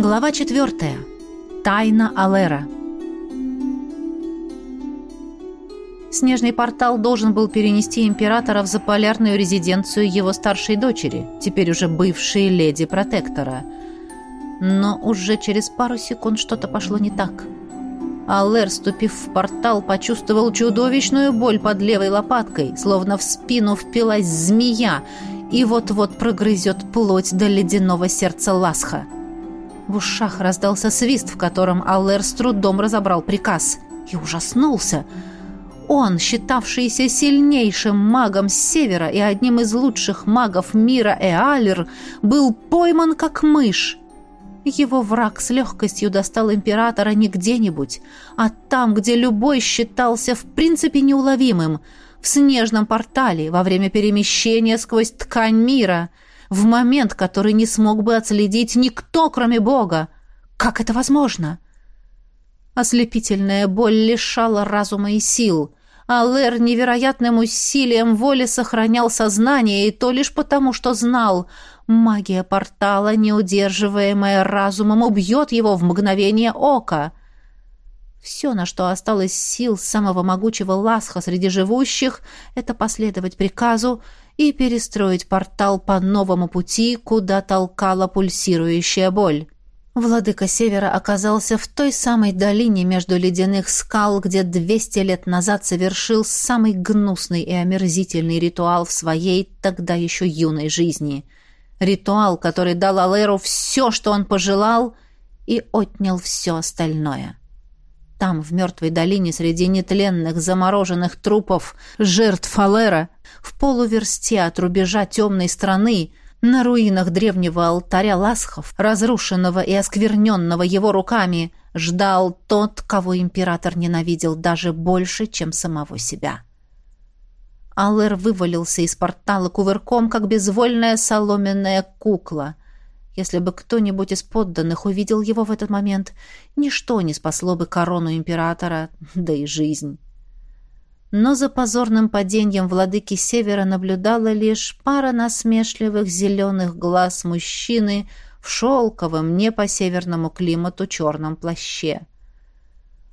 Глава четвертая. Тайна Алера. Снежный портал должен был перенести императора в заполярную резиденцию его старшей дочери, теперь уже бывшей леди протектора. Но уже через пару секунд что-то пошло не так. Аллер, ступив в портал, почувствовал чудовищную боль под левой лопаткой, словно в спину впилась змея и вот-вот прогрызет плоть до ледяного сердца Ласха. В ушах раздался свист, в котором Аллер с трудом разобрал приказ. И ужаснулся. Он, считавшийся сильнейшим магом с севера и одним из лучших магов мира Эалер, был пойман как мышь. Его враг с легкостью достал императора не где-нибудь, а там, где любой считался в принципе неуловимым, в снежном портале во время перемещения сквозь ткань мира — в момент, который не смог бы отследить никто, кроме Бога. Как это возможно? Ослепительная боль лишала разума и сил, а Лэр невероятным усилием воли сохранял сознание, и то лишь потому, что знал, магия портала, неудерживаемая разумом, убьет его в мгновение ока. Все, на что осталось сил самого могучего ласха среди живущих, это последовать приказу и перестроить портал по новому пути, куда толкала пульсирующая боль. Владыка Севера оказался в той самой долине между ледяных скал, где 200 лет назад совершил самый гнусный и омерзительный ритуал в своей тогда еще юной жизни. Ритуал, который дал Алэру все, что он пожелал, и отнял все остальное. Там, в мертвой долине, среди нетленных, замороженных трупов, жертв Алэра, в полуверсте от рубежа темной страны, на руинах древнего алтаря ласхов, разрушенного и оскверненного его руками, ждал тот, кого император ненавидел даже больше, чем самого себя. Аллер вывалился из портала кувырком, как безвольная соломенная кукла. Если бы кто-нибудь из подданных увидел его в этот момент, ничто не спасло бы корону императора, да и жизнь. Но за позорным падением владыки Севера наблюдала лишь пара насмешливых зеленых глаз мужчины в шелковом, не по северному климату, черном плаще.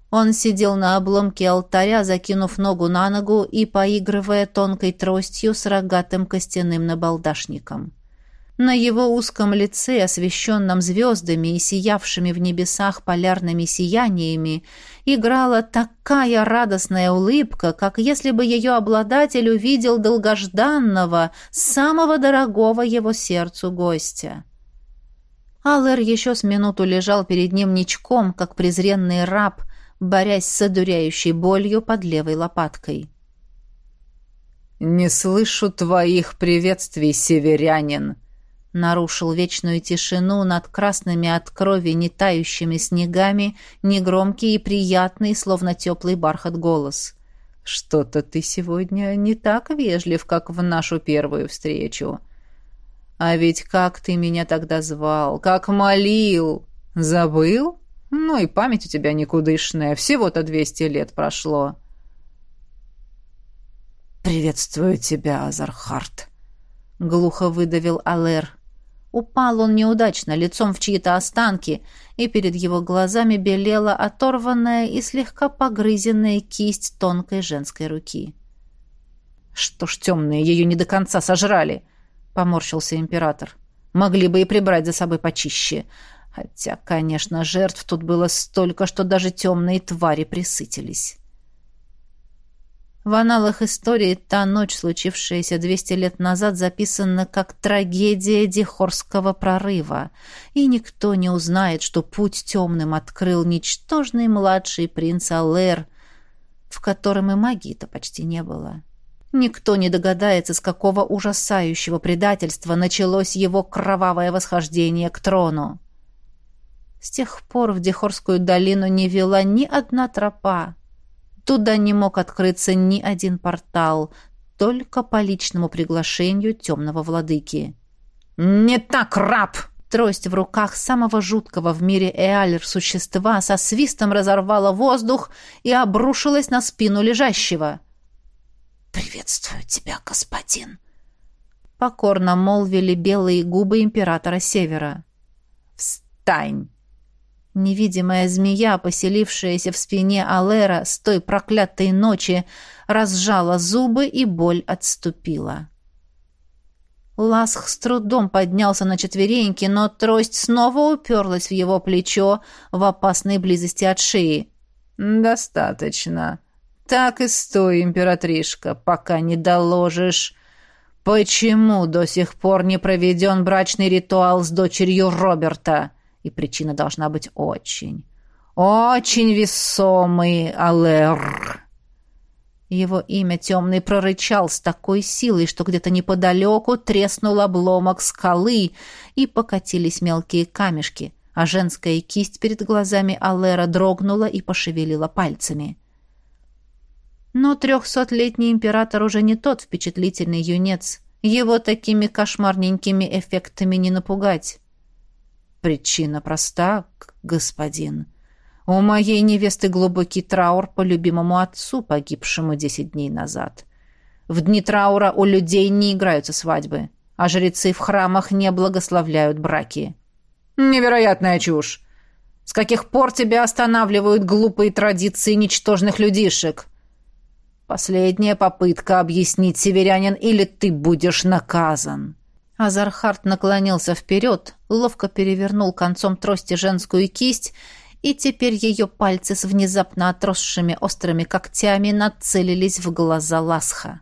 Он сидел на обломке алтаря, закинув ногу на ногу и поигрывая тонкой тростью с рогатым костяным набалдашником. На его узком лице, освещенном звездами и сиявшими в небесах полярными сияниями, играла такая радостная улыбка, как если бы ее обладатель увидел долгожданного, самого дорогого его сердцу гостя. Аллер еще с минуту лежал перед ним ничком, как презренный раб, борясь с одуряющей болью под левой лопаткой. «Не слышу твоих приветствий, северянин!» Нарушил вечную тишину над красными от крови не тающими снегами негромкий и приятный, словно теплый бархат голос. «Что-то ты сегодня не так вежлив, как в нашу первую встречу. А ведь как ты меня тогда звал, как молил! Забыл? Ну и память у тебя никудышная, всего-то двести лет прошло». «Приветствую тебя, Азархарт», — глухо выдавил Алэр. Упал он неудачно, лицом в чьи-то останки, и перед его глазами белела оторванная и слегка погрызенная кисть тонкой женской руки. «Что ж темные ее не до конца сожрали?» — поморщился император. «Могли бы и прибрать за собой почище. Хотя, конечно, жертв тут было столько, что даже темные твари присытились». В аналах истории та ночь, случившаяся 200 лет назад, записана как трагедия Дихорского прорыва, и никто не узнает, что путь темным открыл ничтожный младший принц Алэр, в котором и магии-то почти не было. Никто не догадается, с какого ужасающего предательства началось его кровавое восхождение к трону. С тех пор в Дихорскую долину не вела ни одна тропа, Туда не мог открыться ни один портал, только по личному приглашению темного владыки. «Не так, раб!» Трость в руках самого жуткого в мире эалер существа со свистом разорвала воздух и обрушилась на спину лежащего. «Приветствую тебя, господин!» Покорно молвили белые губы императора Севера. «Встань!» Невидимая змея, поселившаяся в спине Алера с той проклятой ночи, разжала зубы, и боль отступила. Ласх с трудом поднялся на четвереньки, но трость снова уперлась в его плечо в опасной близости от шеи. «Достаточно. Так и стой, императришка, пока не доложишь. Почему до сих пор не проведен брачный ритуал с дочерью Роберта?» И причина должна быть очень, очень весомый, Алэр. Его имя темный прорычал с такой силой, что где-то неподалеку треснул обломок скалы, и покатились мелкие камешки, а женская кисть перед глазами Алера дрогнула и пошевелила пальцами. Но трехсотлетний император уже не тот впечатлительный юнец. Его такими кошмарненькими эффектами не напугать. Причина проста, господин. У моей невесты глубокий траур по любимому отцу, погибшему десять дней назад. В дни траура у людей не играются свадьбы, а жрецы в храмах не благословляют браки. Невероятная чушь! С каких пор тебя останавливают глупые традиции ничтожных людишек? Последняя попытка объяснить, северянин, или ты будешь наказан. Азархард наклонился вперед, ловко перевернул концом трости женскую кисть, и теперь ее пальцы с внезапно отросшими острыми когтями нацелились в глаза Ласха.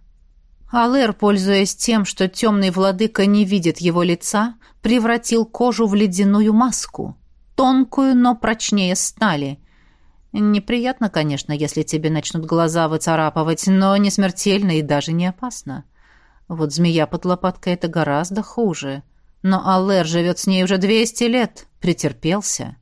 Алэр, пользуясь тем, что темный владыка не видит его лица, превратил кожу в ледяную маску, тонкую, но прочнее стали. Неприятно, конечно, если тебе начнут глаза выцарапывать, но не смертельно и даже не опасно. — вот змея под лопаткой — это гораздо хуже. Но Аллер живет с ней уже двести лет. Претерпелся.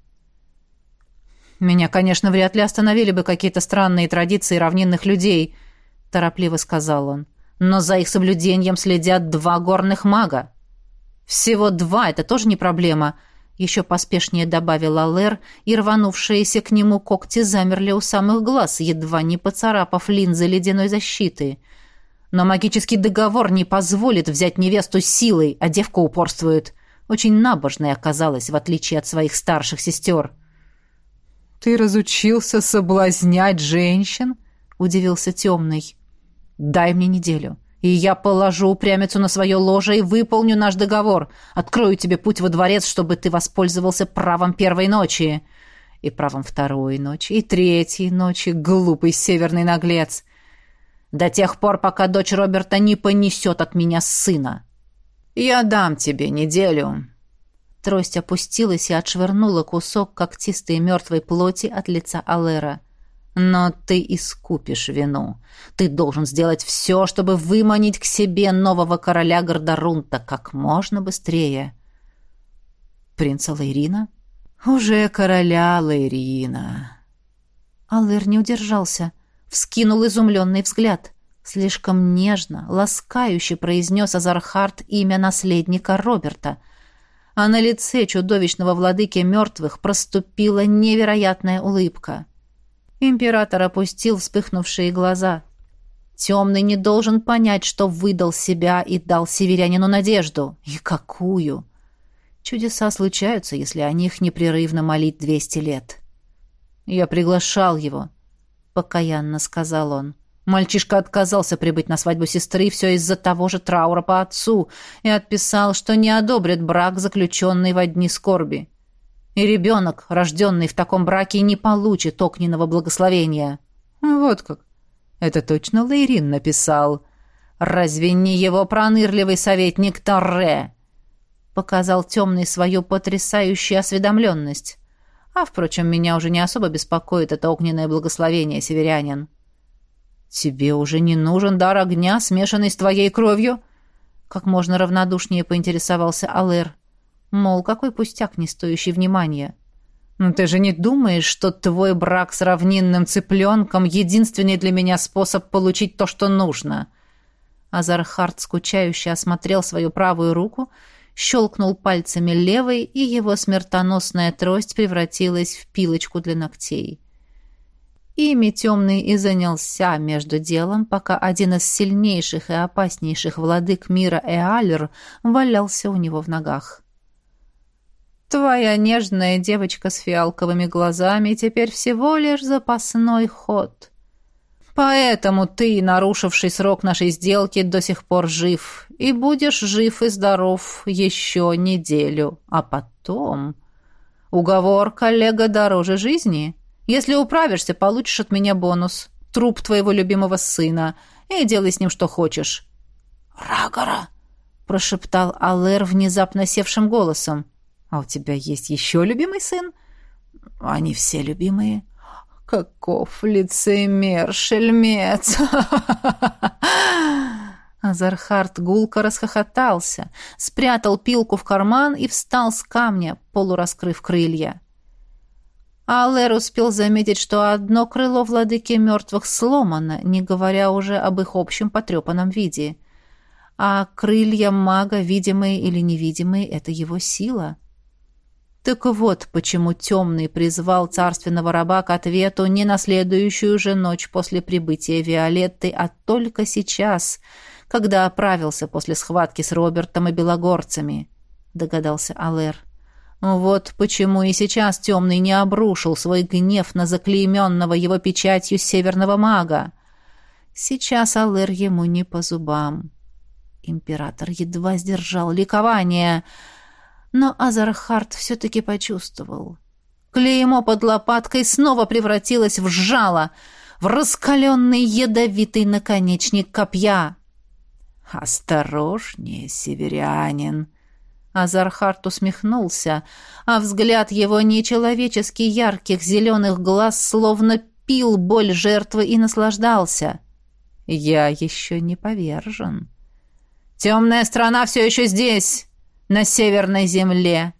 «Меня, конечно, вряд ли остановили бы какие-то странные традиции равнинных людей», — торопливо сказал он. «Но за их соблюдением следят два горных мага». «Всего два — это тоже не проблема», — еще поспешнее добавил Аллер, и рванувшиеся к нему когти замерли у самых глаз, едва не поцарапав линзы ледяной защиты — но магический договор не позволит взять невесту силой, а девка упорствует. Очень набожной оказалась, в отличие от своих старших сестер. «Ты разучился соблазнять женщин?» — удивился темный. «Дай мне неделю, и я положу упрямицу на свое ложе и выполню наш договор. Открою тебе путь во дворец, чтобы ты воспользовался правом первой ночи. И правом второй ночи, и третьей ночи, глупый северный наглец до тех пор, пока дочь Роберта не понесет от меня сына. Я дам тебе неделю». Трость опустилась и отшвырнула кусок когтистой мертвой плоти от лица Алера. «Но ты искупишь вину. Ты должен сделать все, чтобы выманить к себе нового короля Гордорунта как можно быстрее». «Принца Лейрина?» «Уже короля Лейрина». Алэр не удержался — вскинул изумленный взгляд. Слишком нежно, ласкающе произнес Азархард имя наследника Роберта. А на лице чудовищного владыки мертвых проступила невероятная улыбка. Император опустил вспыхнувшие глаза. Темный не должен понять, что выдал себя и дал северянину надежду. И какую! Чудеса случаются, если о них непрерывно молить двести лет. Я приглашал его, — покаянно сказал он. Мальчишка отказался прибыть на свадьбу сестры, все из-за того же траура по отцу, и отписал, что не одобрит брак, заключенный в одни скорби. И ребенок, рожденный в таком браке, не получит огненного благословения. Вот как. Это точно Лейрин написал. Разве не его пронырливый советник Торре? Показал темный свою потрясающую осведомленность. А, впрочем, меня уже не особо беспокоит это огненное благословение, северянин. Тебе уже не нужен дар огня, смешанный с твоей кровью? Как можно равнодушнее поинтересовался Алэр. Мол, какой пустяк, не стоящий внимания. Ну ты же не думаешь, что твой брак с равнинным цыпленком — единственный для меня способ получить то, что нужно?» Азархард скучающе осмотрел свою правую руку — щелкнул пальцами левой, и его смертоносная трость превратилась в пилочку для ногтей. Ими темный и занялся между делом, пока один из сильнейших и опаснейших владык мира Эалер валялся у него в ногах. Твоя нежная девочка с фиалковыми глазами теперь всего лишь запасной ход. Поэтому ты, нарушивший срок нашей сделки, до сих пор жив, и будешь жив и здоров еще неделю, а потом... Уговор, коллега, дороже жизни. Если управишься, получишь от меня бонус. Труп твоего любимого сына. И делай с ним что хочешь. «Рагора!» — прошептал Алэр внезапно севшим голосом. «А у тебя есть еще любимый сын?» «Они все любимые». «Каков лицемер, шельмец!» Азархард гулко расхохотался, спрятал пилку в карман и встал с камня, полураскрыв крылья. Аллер успел заметить, что одно крыло владыки мертвых сломано, не говоря уже об их общем потрепанном виде. А крылья мага, видимые или невидимые, — это его сила. Так вот, почему темный призвал царственного раба к ответу не на следующую же ночь после прибытия Виолетты, а только сейчас, когда оправился после схватки с Робертом и белогорцами, догадался Алэр. Вот почему и сейчас темный не обрушил свой гнев на заклейменного его печатью северного мага. Сейчас Алэр ему не по зубам. Император едва сдержал ликование — но Азархард все-таки почувствовал. Клеймо под лопаткой снова превратилось в жало, в раскаленный ядовитый наконечник копья. «Осторожнее, северянин!» Азархард усмехнулся, а взгляд его нечеловечески ярких зеленых глаз словно пил боль жертвы и наслаждался. «Я еще не повержен». «Темная страна все еще здесь!» На северной земле,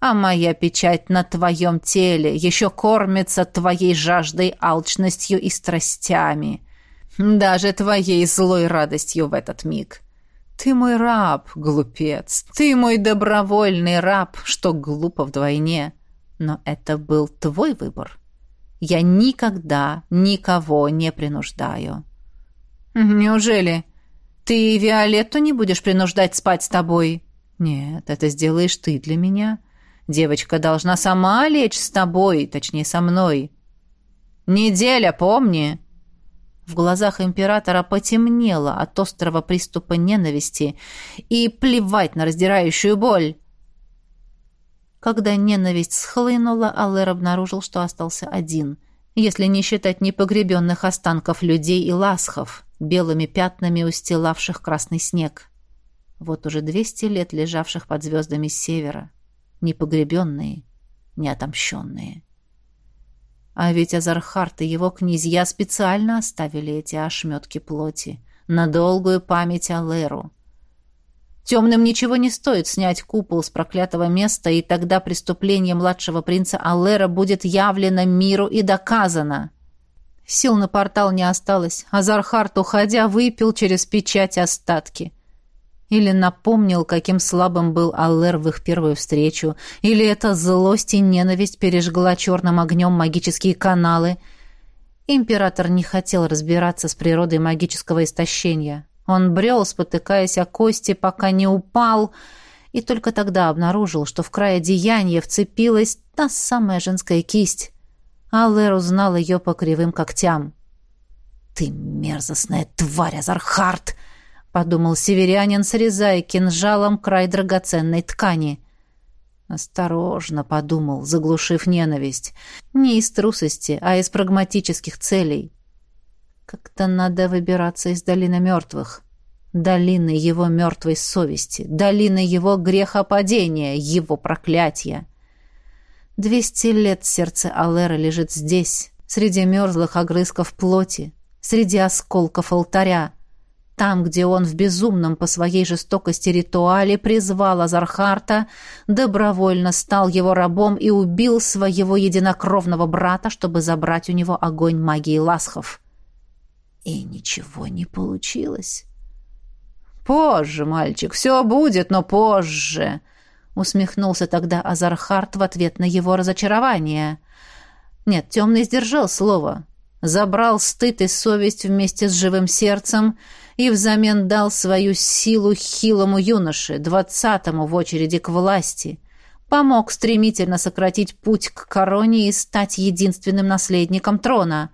а моя печать на твоем теле еще кормится твоей жаждой, алчностью и страстями, даже твоей злой радостью в этот миг. Ты мой раб, глупец, ты мой добровольный раб, что глупо вдвойне. Но это был твой выбор. Я никогда никого не принуждаю. Неужели ты Виолетту не будешь принуждать спать с тобой?» «Нет, это сделаешь ты для меня. Девочка должна сама лечь с тобой, точнее, со мной. Неделя, помни!» В глазах императора потемнело от острого приступа ненависти и плевать на раздирающую боль. Когда ненависть схлынула, Аллер обнаружил, что остался один, если не считать непогребенных останков людей и ласхов, белыми пятнами устилавших красный снег вот уже двести лет лежавших под звездами севера, непогребенные, неотомщенные. А ведь Азархарт и его князья специально оставили эти ошметки плоти на долгую память о Леру. Темным ничего не стоит снять купол с проклятого места, и тогда преступление младшего принца Аллера будет явлено миру и доказано. Сил на портал не осталось. Азархарт, уходя, выпил через печать остатки. Или напомнил, каким слабым был Аллер в их первую встречу. Или эта злость и ненависть пережгла черным огнем магические каналы. Император не хотел разбираться с природой магического истощения. Он брел, спотыкаясь о кости, пока не упал, и только тогда обнаружил, что в край одеяния вцепилась та самая женская кисть. Аллер узнал ее по кривым когтям. «Ты мерзостная тварь, Азархард!» — подумал северянин, срезая кинжалом край драгоценной ткани. Осторожно подумал, заглушив ненависть. Не из трусости, а из прагматических целей. Как-то надо выбираться из долины мертвых. Долины его мертвой совести, долины его грехопадения, его проклятия. Двести лет сердце Алера лежит здесь, среди мерзлых огрызков плоти, среди осколков алтаря там, где он в безумном по своей жестокости ритуале призвал Азархарта, добровольно стал его рабом и убил своего единокровного брата, чтобы забрать у него огонь магии ласхов. И ничего не получилось. «Позже, мальчик, все будет, но позже!» — усмехнулся тогда Азархарт в ответ на его разочарование. Нет, темный сдержал слово. Забрал стыд и совесть вместе с живым сердцем — и взамен дал свою силу хилому юноше, двадцатому в очереди к власти, помог стремительно сократить путь к короне и стать единственным наследником трона.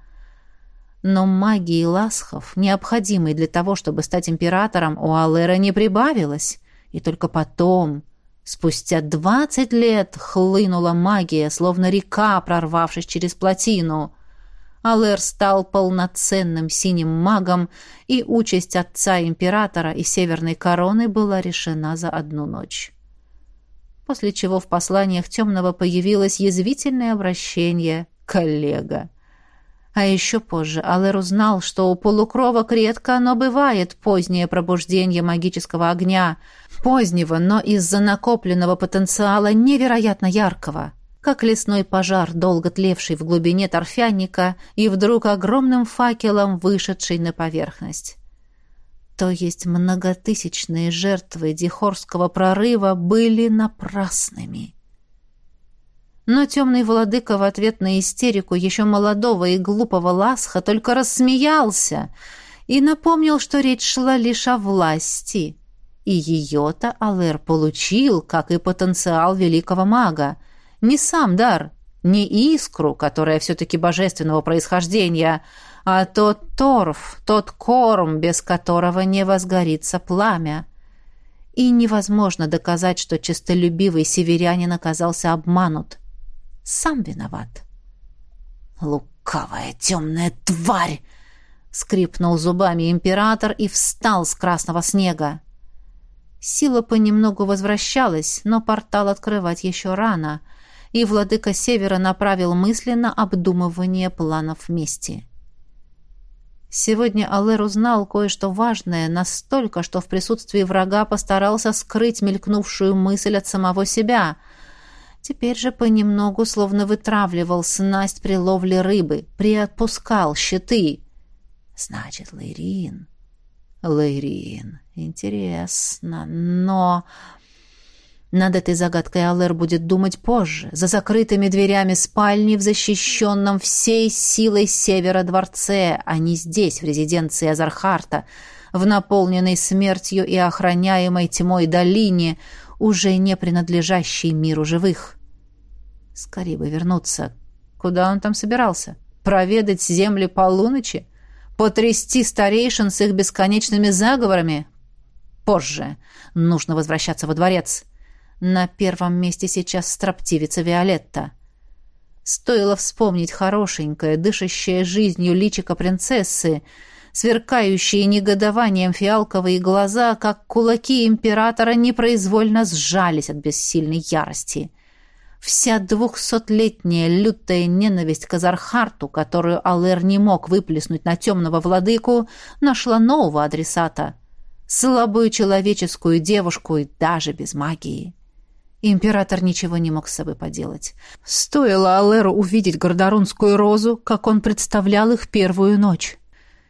Но магии ласхов, необходимой для того, чтобы стать императором, у Алэра не прибавилось, и только потом, спустя двадцать лет, хлынула магия, словно река, прорвавшись через плотину — Алэр стал полноценным синим магом, и участь отца императора и Северной короны была решена за одну ночь. После чего в посланиях Темного появилось язвительное обращение «коллега». А еще позже Алэр узнал, что у полукровок редко оно бывает позднее пробуждение магического огня, позднего, но из-за накопленного потенциала невероятно яркого – как лесной пожар, долго тлевший в глубине торфяника и вдруг огромным факелом вышедший на поверхность. То есть многотысячные жертвы Дихорского прорыва были напрасными. Но темный владыка в ответ на истерику еще молодого и глупого Ласха только рассмеялся и напомнил, что речь шла лишь о власти. И ее-то Алэр получил, как и потенциал великого мага — не сам дар, не искру, которая все-таки божественного происхождения, а тот торф, тот корм, без которого не возгорится пламя. И невозможно доказать, что честолюбивый северянин оказался обманут. Сам виноват. «Лукавая темная тварь!» — скрипнул зубами император и встал с красного снега. Сила понемногу возвращалась, но портал открывать еще рано — и владыка Севера направил мысли на обдумывание планов мести. Сегодня Алэр узнал кое-что важное настолько, что в присутствии врага постарался скрыть мелькнувшую мысль от самого себя. Теперь же понемногу словно вытравливал снасть при ловле рыбы, приотпускал щиты. Значит, Лейрин... Лейрин... Интересно, но... Над этой загадкой Алэр будет думать позже, за закрытыми дверями спальни в защищенном всей силой севера дворце, а не здесь, в резиденции Азархарта, в наполненной смертью и охраняемой тьмой долине, уже не принадлежащей миру живых. Скорее бы вернуться. Куда он там собирался? Проведать земли полуночи? Потрясти старейшин с их бесконечными заговорами? Позже. Нужно возвращаться во дворец. — на первом месте сейчас строптивица Виолетта. Стоило вспомнить хорошенькое, дышащее жизнью личико принцессы, сверкающие негодованием фиалковые глаза, как кулаки императора непроизвольно сжались от бессильной ярости. Вся двухсотлетняя лютая ненависть к Азархарту, которую Алэр не мог выплеснуть на темного владыку, нашла нового адресата — слабую человеческую девушку и даже без магии. Император ничего не мог с собой поделать. Стоило Алеру увидеть гордорунскую розу, как он представлял их первую ночь.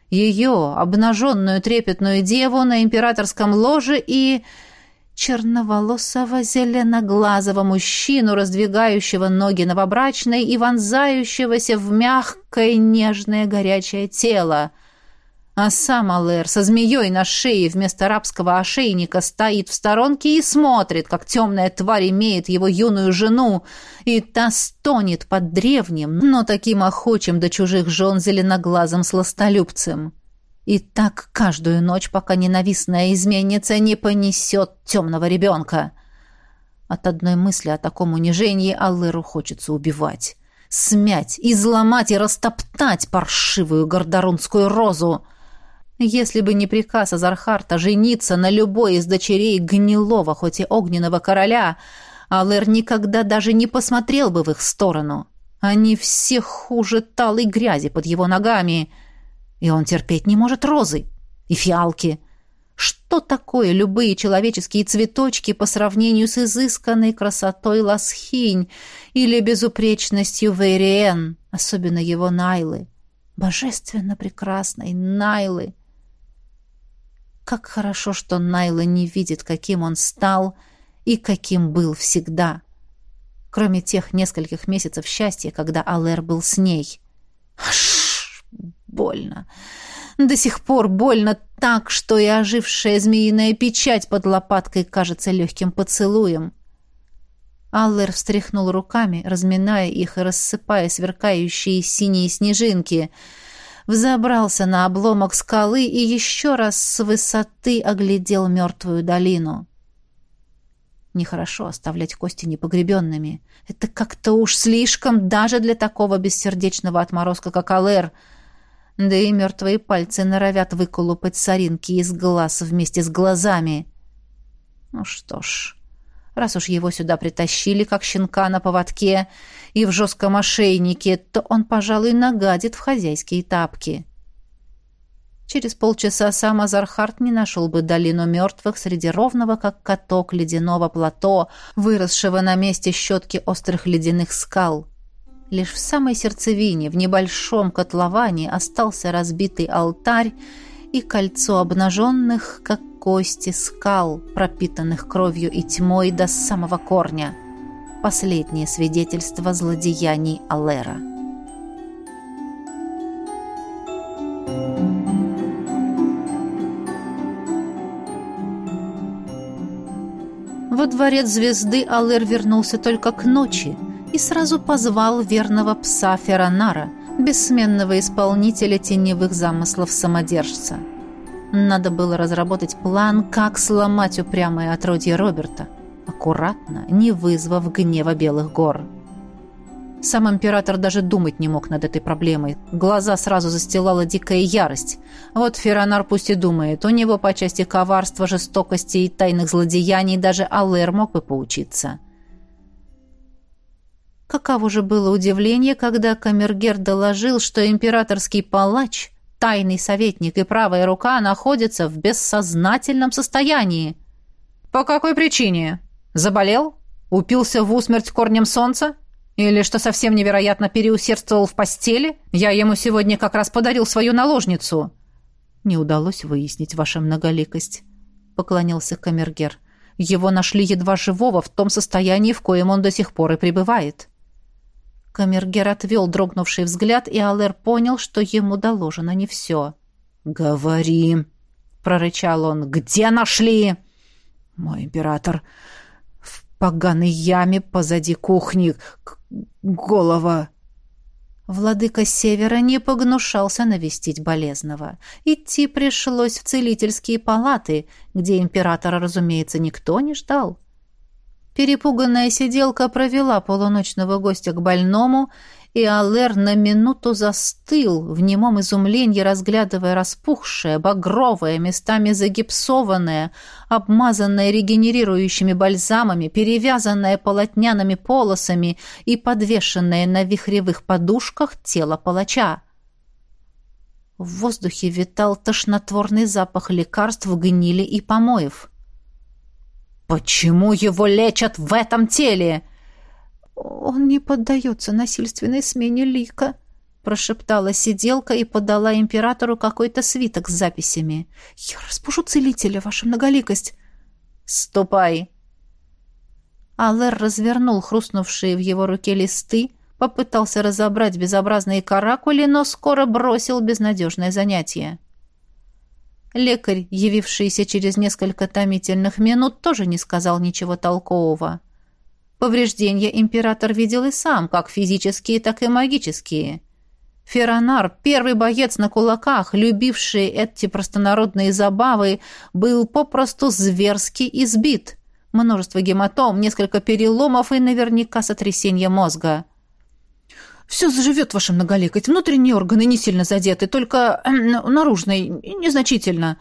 Ее, обнаженную трепетную деву на императорском ложе и черноволосого зеленоглазого мужчину, раздвигающего ноги новобрачной и вонзающегося в мягкое нежное горячее тело — а сам Алэр со змеей на шее вместо рабского ошейника стоит в сторонке и смотрит, как темная тварь имеет его юную жену, и та стонет под древним, но таким охочим до чужих жен зеленоглазым сластолюбцем. И так каждую ночь, пока ненавистная изменница не понесет темного ребенка. От одной мысли о таком унижении Аллеру хочется убивать. Смять, изломать и растоптать паршивую гордорунскую розу — если бы не приказ Азархарта жениться на любой из дочерей гнилого, хоть и огненного короля, Алэр никогда даже не посмотрел бы в их сторону. Они все хуже талой грязи под его ногами. И он терпеть не может розы и фиалки. Что такое любые человеческие цветочки по сравнению с изысканной красотой Ласхинь или безупречностью Вейриен, особенно его Найлы? Божественно прекрасной Найлы! Как хорошо, что Найла не видит, каким он стал и каким был всегда. Кроме тех нескольких месяцев счастья, когда Алэр был с ней. Аш, больно. До сих пор больно так, что и ожившая змеиная печать под лопаткой кажется легким поцелуем. Аллер встряхнул руками, разминая их и рассыпая сверкающие синие снежинки. Взобрался на обломок скалы и еще раз с высоты оглядел мертвую долину. Нехорошо оставлять кости непогребенными. Это как-то уж слишком даже для такого бессердечного отморозка, как Алэр. Да и мертвые пальцы норовят выколупать соринки из глаз вместе с глазами. Ну что ж, раз уж его сюда притащили, как щенка на поводке и в жестком ошейнике, то он, пожалуй, нагадит в хозяйские тапки. Через полчаса сам Азархарт не нашел бы долину мертвых среди ровного, как каток ледяного плато, выросшего на месте щетки острых ледяных скал. Лишь в самой сердцевине, в небольшом котловане, остался разбитый алтарь и кольцо обнаженных, как кости скал, пропитанных кровью и тьмой до самого корня. Последнее свидетельство злодеяний Алера. Во дворец звезды Алэр вернулся только к ночи и сразу позвал верного пса Феронара, бессменного исполнителя теневых замыслов самодержца. Надо было разработать план, как сломать упрямое отродье Роберта, аккуратно, не вызвав гнева Белых гор. Сам император даже думать не мог над этой проблемой. Глаза сразу застилала дикая ярость. Вот Феронар пусть и думает, у него по части коварства, жестокости и тайных злодеяний даже Аллер мог бы поучиться. Каково же было удивление, когда Камергер доложил, что императорский палач, тайный советник и правая рука находятся в бессознательном состоянии. «По какой причине? Заболел? Упился в усмерть корнем солнца?» Или, что совсем невероятно, переусердствовал в постели? Я ему сегодня как раз подарил свою наложницу». «Не удалось выяснить ваша многоликость», — поклонился Камергер. «Его нашли едва живого в том состоянии, в коем он до сих пор и пребывает». Камергер отвел дрогнувший взгляд, и Алэр понял, что ему доложено не все. «Говори», — прорычал он, — «где нашли?» «Мой император в поганой яме позади кухни голова!» Владыка Севера не погнушался навестить болезного. Идти пришлось в целительские палаты, где императора, разумеется, никто не ждал. Перепуганная сиделка провела полуночного гостя к больному и Аллер на минуту застыл, в немом изумлении разглядывая распухшее, багровое, местами загипсованное, обмазанное регенерирующими бальзамами, перевязанное полотняными полосами и подвешенное на вихревых подушках тело палача. В воздухе витал тошнотворный запах лекарств, гнили и помоев. «Почему его лечат в этом теле?» «Он не поддается насильственной смене лика», — прошептала сиделка и подала императору какой-то свиток с записями. «Я разбужу целителя, ваша многоликость». «Ступай!» Алэр развернул хрустнувшие в его руке листы, попытался разобрать безобразные каракули, но скоро бросил безнадежное занятие. Лекарь, явившийся через несколько томительных минут, тоже не сказал ничего толкового. Повреждения император видел и сам, как физические, так и магические. Феронар, первый боец на кулаках, любивший эти простонародные забавы, был попросту зверски избит. Множество гематом, несколько переломов и наверняка сотрясение мозга. «Все заживет, ваша многоликость. Внутренние органы не сильно задеты, только э, наружные, незначительно»,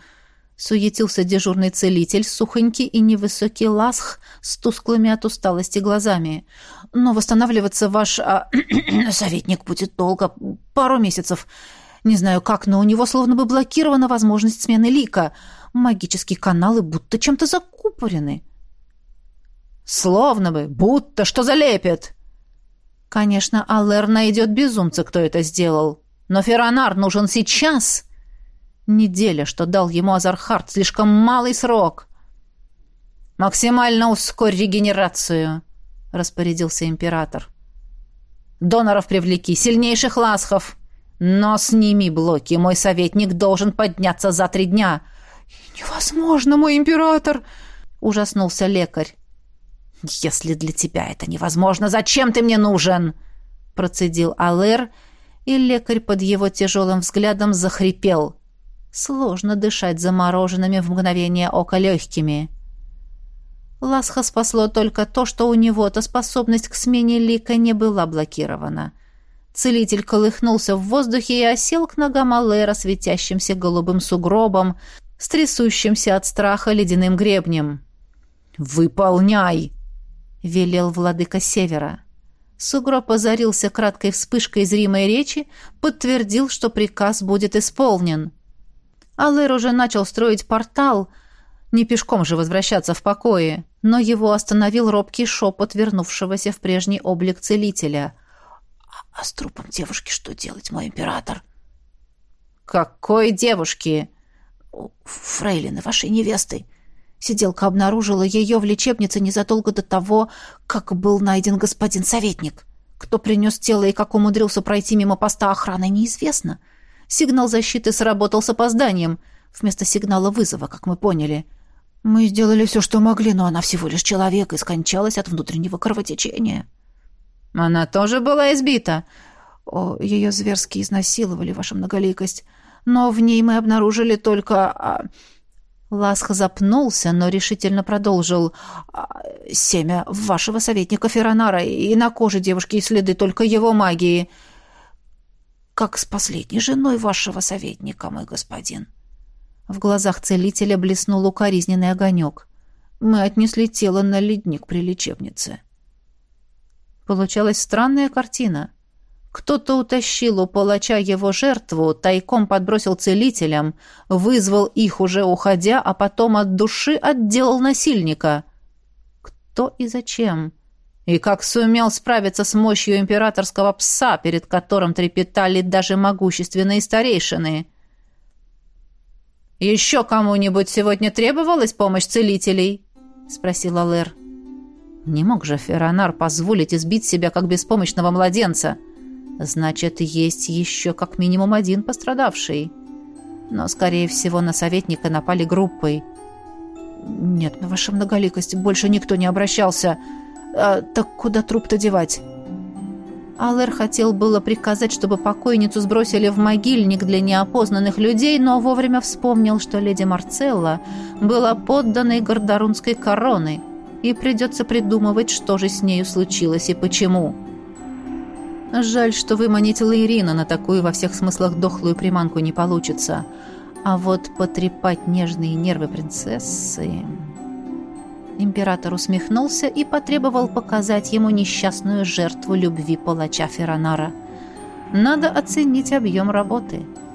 суетился дежурный целитель, сухонький и невысокий ласх с тусклыми от усталости глазами. «Но восстанавливаться ваш а, советник будет долго, пару месяцев. Не знаю как, но у него словно бы блокирована возможность смены лика. Магические каналы будто чем-то закупорены». «Словно бы, будто что залепит!» «Конечно, Аллер найдет безумца, кто это сделал. Но Феронар нужен сейчас!» Неделя, что дал ему Азархард, слишком малый срок. «Максимально ускорь регенерацию», — распорядился император. «Доноров привлеки, сильнейших ласхов. Но сними блоки, мой советник должен подняться за три дня». «Невозможно, мой император!» — ужаснулся лекарь. «Если для тебя это невозможно, зачем ты мне нужен?» процедил Алэр, и лекарь под его тяжелым взглядом захрипел. Сложно дышать замороженными в мгновение ока легкими. Ласха спасло только то, что у него-то способность к смене лика не была блокирована. Целитель колыхнулся в воздухе и осел к ногам Алэра светящимся голубым сугробом, с трясущимся от страха ледяным гребнем. «Выполняй!» — велел владыка Севера. Сугроб озарился краткой вспышкой зримой речи, подтвердил, что приказ будет исполнен. Алэр уже начал строить портал, не пешком же возвращаться в покое, но его остановил робкий шепот вернувшегося в прежний облик целителя. «А, с трупом девушки что делать, мой император?» «Какой девушки?» «Фрейлины, вашей невесты. Сиделка обнаружила ее в лечебнице незадолго до того, как был найден господин советник. Кто принес тело и как умудрился пройти мимо поста охраны, неизвестно. Сигнал защиты сработал с опозданием, вместо сигнала вызова, как мы поняли. Мы сделали все, что могли, но она всего лишь человек и скончалась от внутреннего кровотечения. Она тоже была избита. О, ее зверски изнасиловали, ваша многоликость. Но в ней мы обнаружили только... Ласха запнулся, но решительно продолжил. «А, «Семя вашего советника Ферранара, и на коже девушки следы только его магии. Как с последней женой вашего советника, мой господин». В глазах целителя блеснул укоризненный огонек. «Мы отнесли тело на ледник при лечебнице». Получалась странная картина. Кто-то утащил у палача его жертву, тайком подбросил целителям, вызвал их уже уходя, а потом от души отделал насильника. Кто и зачем? И как сумел справиться с мощью императорского пса, перед которым трепетали даже могущественные старейшины? «Еще кому-нибудь сегодня требовалась помощь целителей?» — спросил Алэр. Не мог же Ферронар позволить избить себя, как беспомощного младенца — Значит, есть еще как минимум один пострадавший. Но, скорее всего, на советника напали группой. Нет, на ваша многоликость больше никто не обращался. А, так куда труп-то девать? Алэр хотел было приказать, чтобы покойницу сбросили в могильник для неопознанных людей, но вовремя вспомнил, что леди Марцелла была подданной гордорунской короны, и придется придумывать, что же с нею случилось и почему. Жаль, что выманить Лаирина на такую во всех смыслах дохлую приманку не получится. А вот потрепать нежные нервы принцессы... Император усмехнулся и потребовал показать ему несчастную жертву любви палача Ферранара. Надо оценить объем работы. —